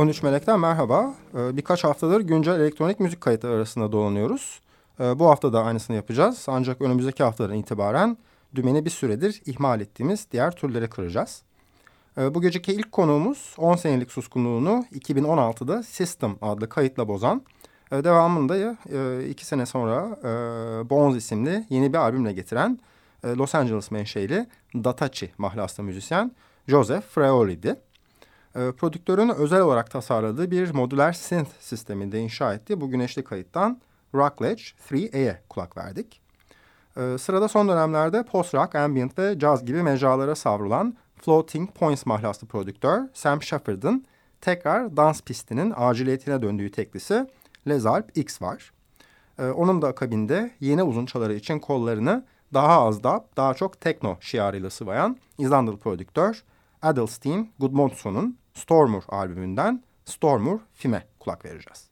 13 Melek'ten merhaba. Ee, birkaç haftadır güncel elektronik müzik kayıtları arasında dolanıyoruz. Ee, bu hafta da aynısını yapacağız. Ancak önümüzdeki haftadan itibaren dümeni bir süredir ihmal ettiğimiz diğer türlere kıracağız. Ee, bu geceki ilk konuğumuz 10 senelik suskunluğunu 2016'da System adlı kayıtla bozan. Devamında e, iki sene sonra e, Bones isimli yeni bir albümle getiren e, Los Angeles menşeli Datachi mahlaslı müzisyen Joseph Freoli'di. E, prodüktörün özel olarak tasarladığı bir modüler synth sisteminde inşa ettiği bu güneşli kayıttan Rockledge 3A'ye kulak verdik. E, sırada son dönemlerde post-rock, ambient ve jazz gibi mecralara savrulan Floating Points mahlaslı prodüktör Sam Shepard'ın tekrar dans pistinin aciliyetine döndüğü teklisi Les X var. E, onun da akabinde yeni uzun çaları için kollarını daha az da daha çok tekno şiarıyla sıvayan İzlandalı prodüktör Adelstein Gudmundsson'un Stormur albümünden Stormur Fime kulak vereceğiz.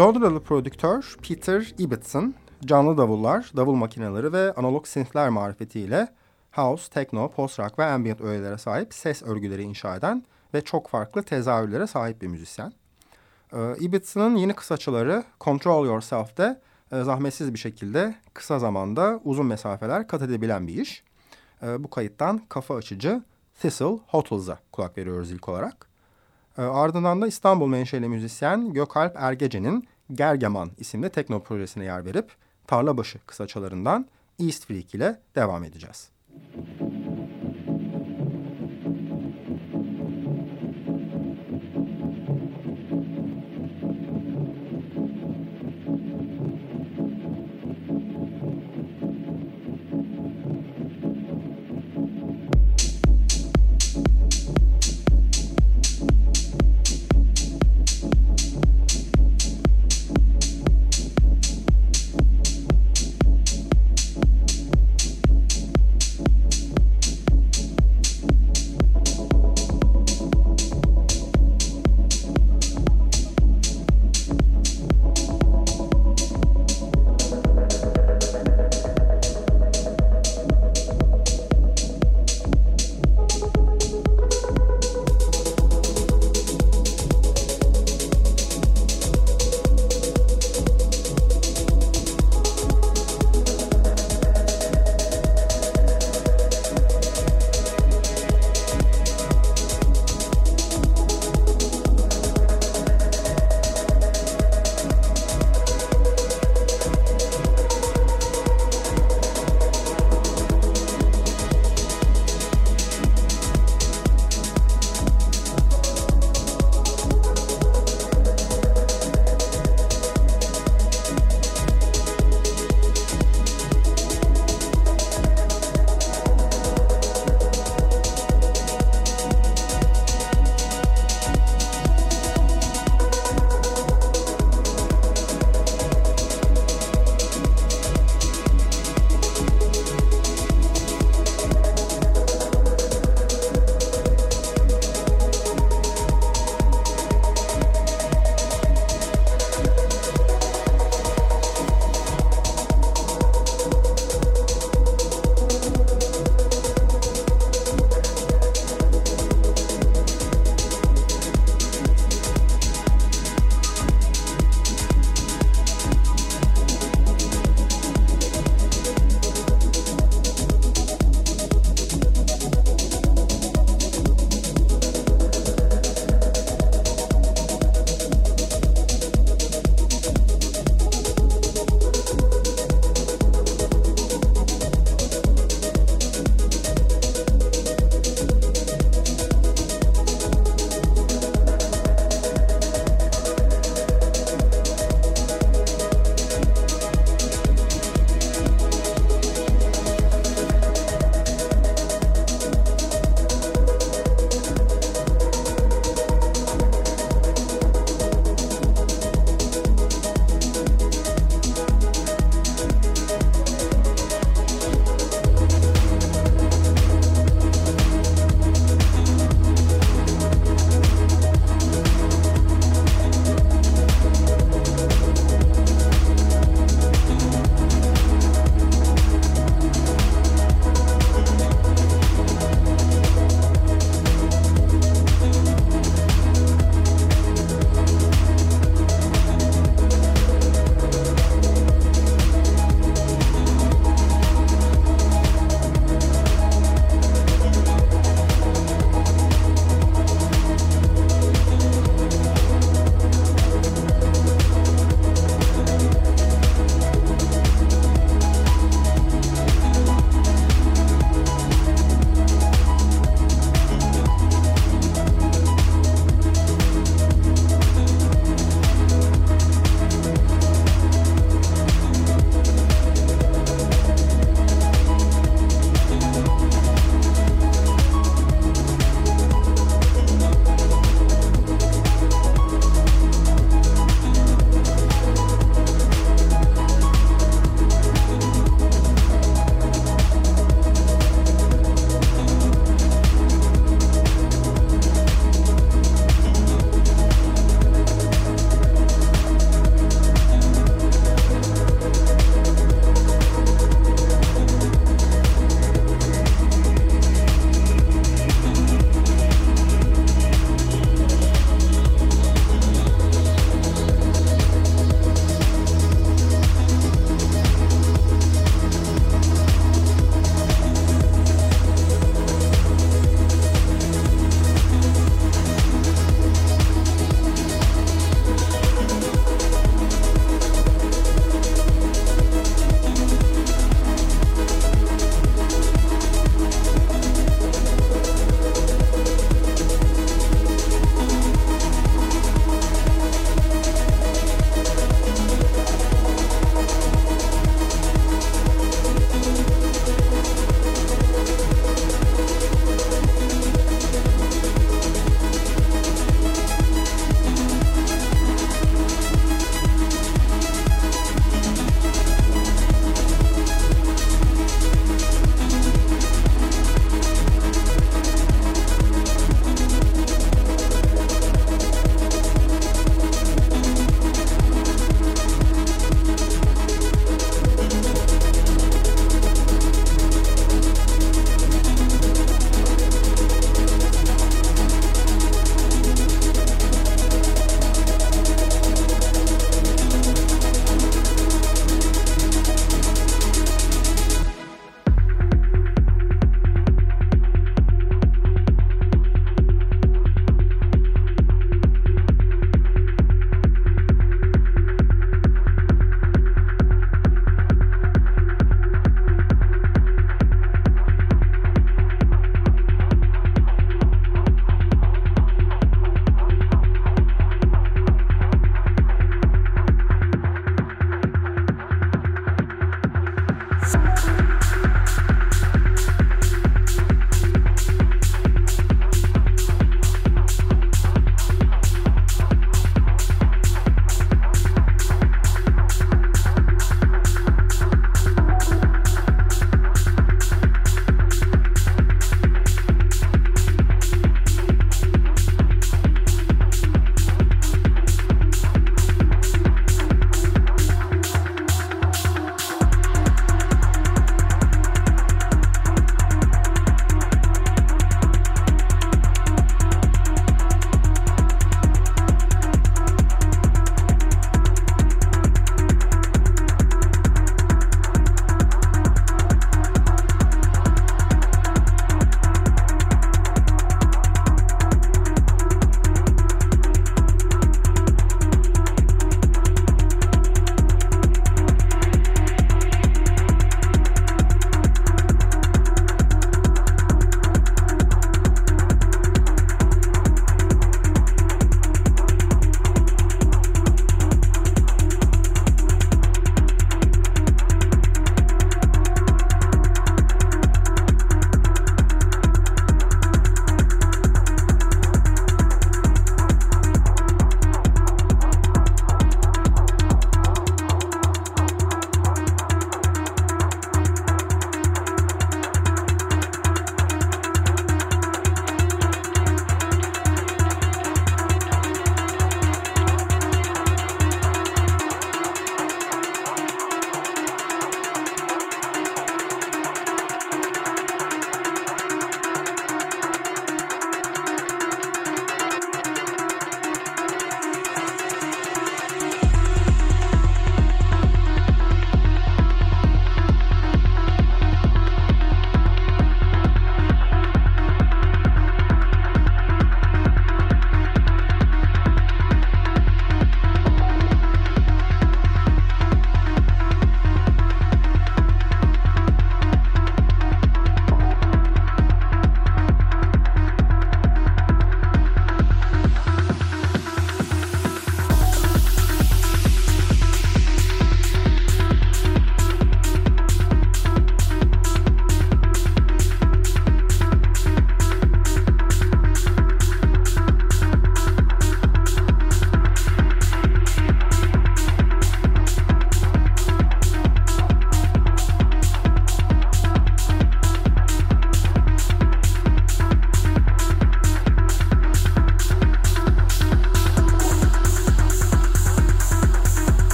Londralı prodüktör Peter Ibbotson, canlı davullar, davul makineleri ve analog synthler marifetiyle house, techno, post-rock ve ambient öğelere sahip ses örgüleri inşa eden ve çok farklı tezahürlere sahip bir müzisyen. Ee, Ibitson'ın yeni kısaçaları Control Yourself'te e, zahmetsiz bir şekilde kısa zamanda uzun mesafeler kat edebilen bir iş. E, bu kayıttan kafa açıcı Thistle Hotels'a kulak veriyoruz ilk olarak. E, ardından da İstanbul menşeli müzisyen Gökalp Ergece'nin Gergeman isimli tekno projesine yer verip Tarlabaşı kısaçalarından East Freak ile devam edeceğiz. Müzik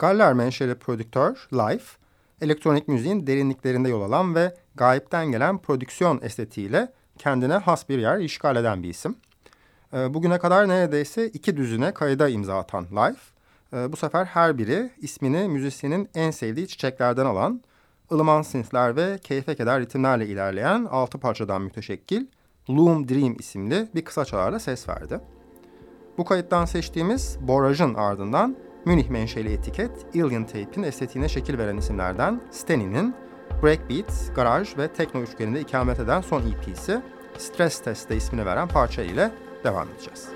Galler menşeli prodüktör Life, elektronik müziğin derinliklerinde yol alan ve gayipten gelen prodüksiyon estetiğiyle kendine has bir yer işgal eden bir isim. Ee, bugüne kadar neredeyse iki düzine kayda imza atan Life, e, bu sefer her biri ismini müzisyenin en sevdiği çiçeklerden alan, ılıman synthler ve keyfe keder ritimlerle ilerleyen altı parçadan müteşekkil Loom Dream isimli bir kısa çalarla ses verdi. Bu kayıttan seçtiğimiz Boraj'ın ardından Münih menşeli etiket Alien Tape'in estetiğine şekil veren isimlerden Stany'nin Breakbeat, Garaj ve Tekno üçgeninde ikamet eden son EP'si Stress Test'te ismini veren parça ile devam edeceğiz.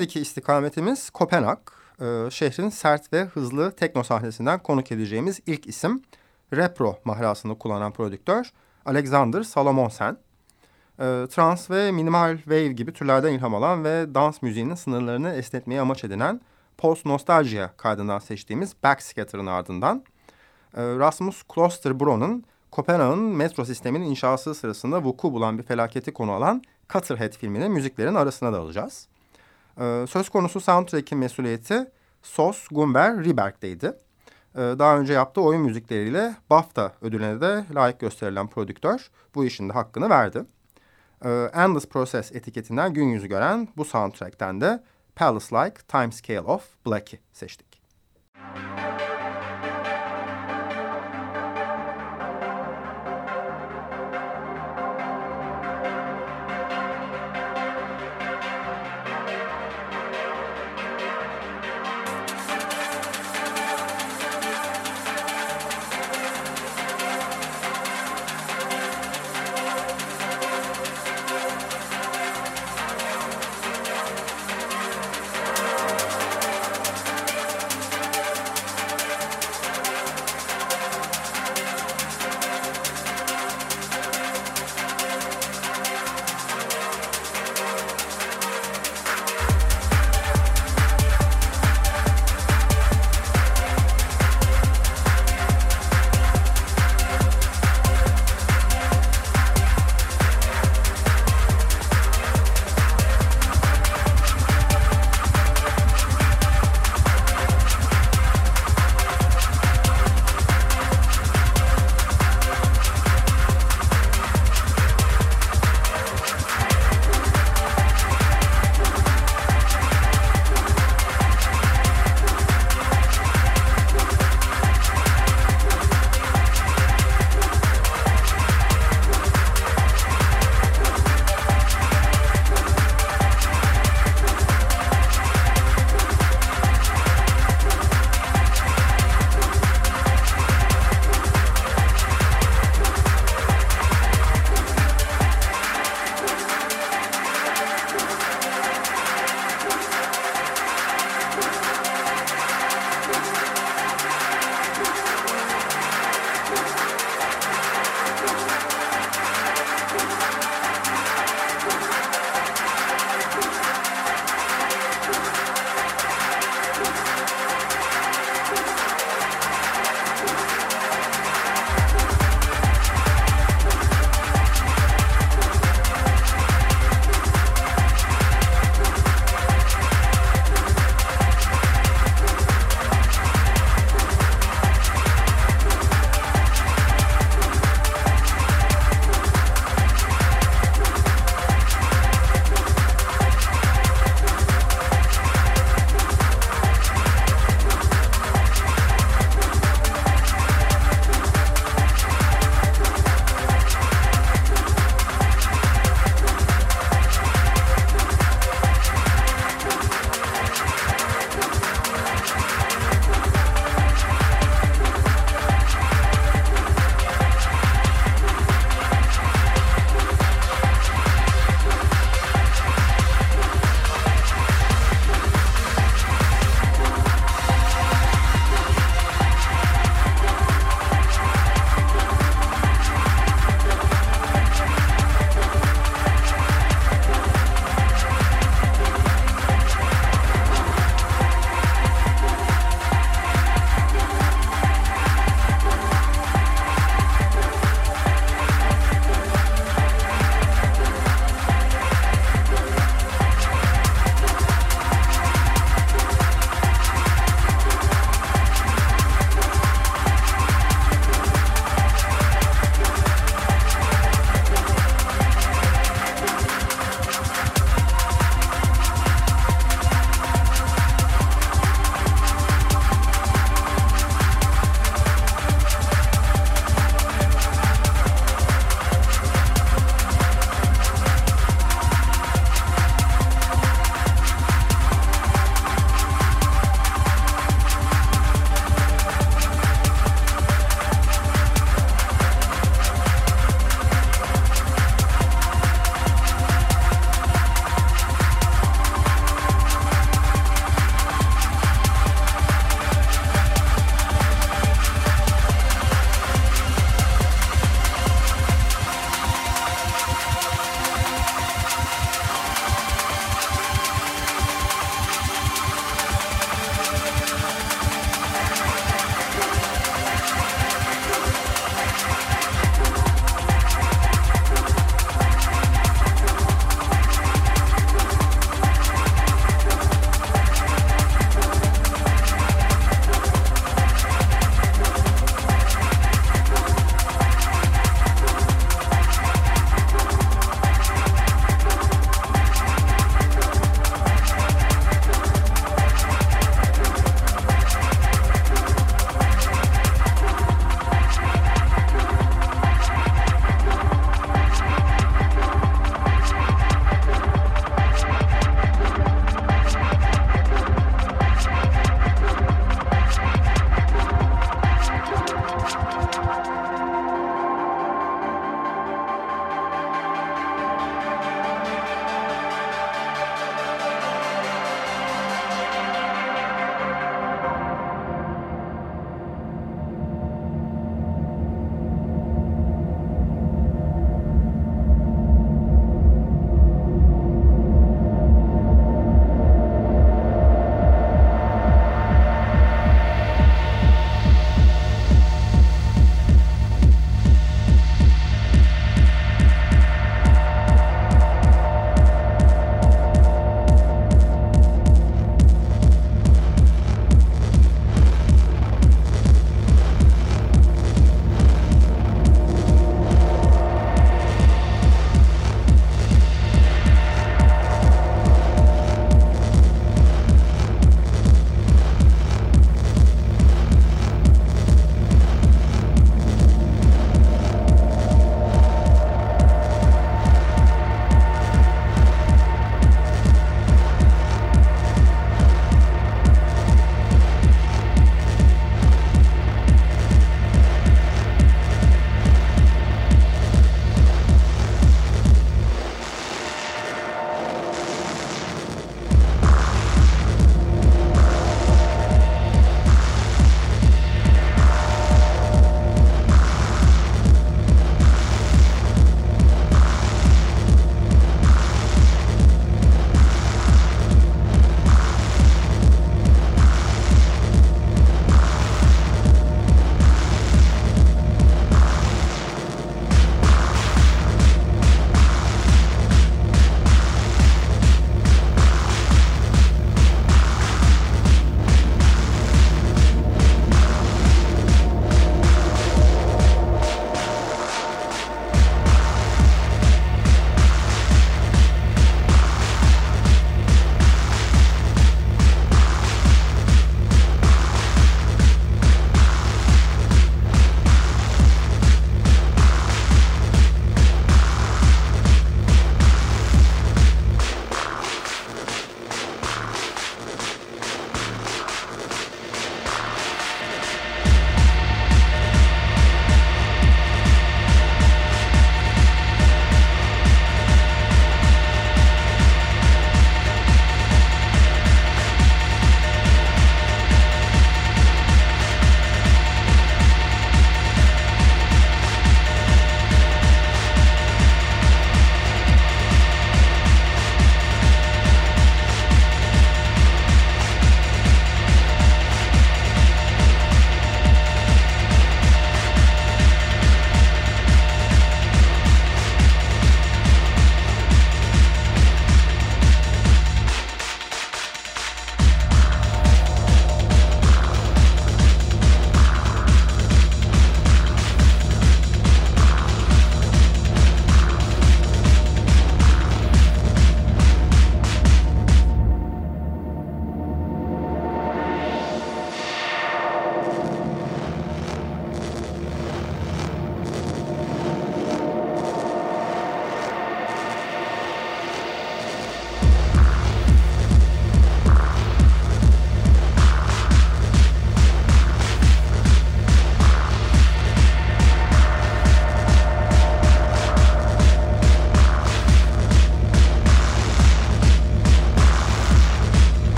Şimdiki istikametimiz Kopenhag. Ee, şehrin sert ve hızlı tekno sahnesinden konuk edeceğimiz ilk isim Repro mahlasını kullanan prodüktör Alexander Salomonsen. Ee, trans ve minimal wave gibi türlerden ilham alan ve dans müziğinin sınırlarını esnetmeyi amaç edinen post nostalgia kaydından seçtiğimiz Backscatter'ın ardından e, Rasmus Klosterbro'nun Kopenhag'ın metro sisteminin inşası sırasında vuku bulan bir felaketi konu alan Cutterhead filminin müziklerin arasına da alacağız. Ee, söz konusu soundtrack'in mesuliyeti Sos Gunber Riberg'deydi. Ee, daha önce yaptığı oyun müzikleriyle BAFTA ödülüne de layık gösterilen prodüktör bu işin de hakkını verdi. Ee, Endless Process etiketinden gün yüzü gören bu soundtrack'ten de Palace Like Time Scale of Black'i seçtik.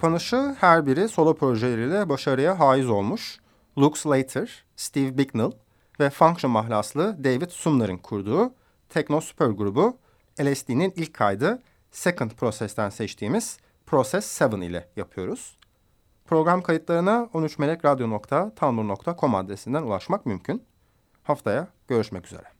Kapanışı her biri solo projeleriyle başarıya haiz olmuş. Luke Slater, Steve Bicknell ve Function mahlaslı David Sumner'ın kurduğu tekno süper grubu LSD'nin ilk kaydı Second Process'ten seçtiğimiz Process 7 ile yapıyoruz. Program kayıtlarına 13melekradyo.tumblr.com adresinden ulaşmak mümkün. Haftaya görüşmek üzere.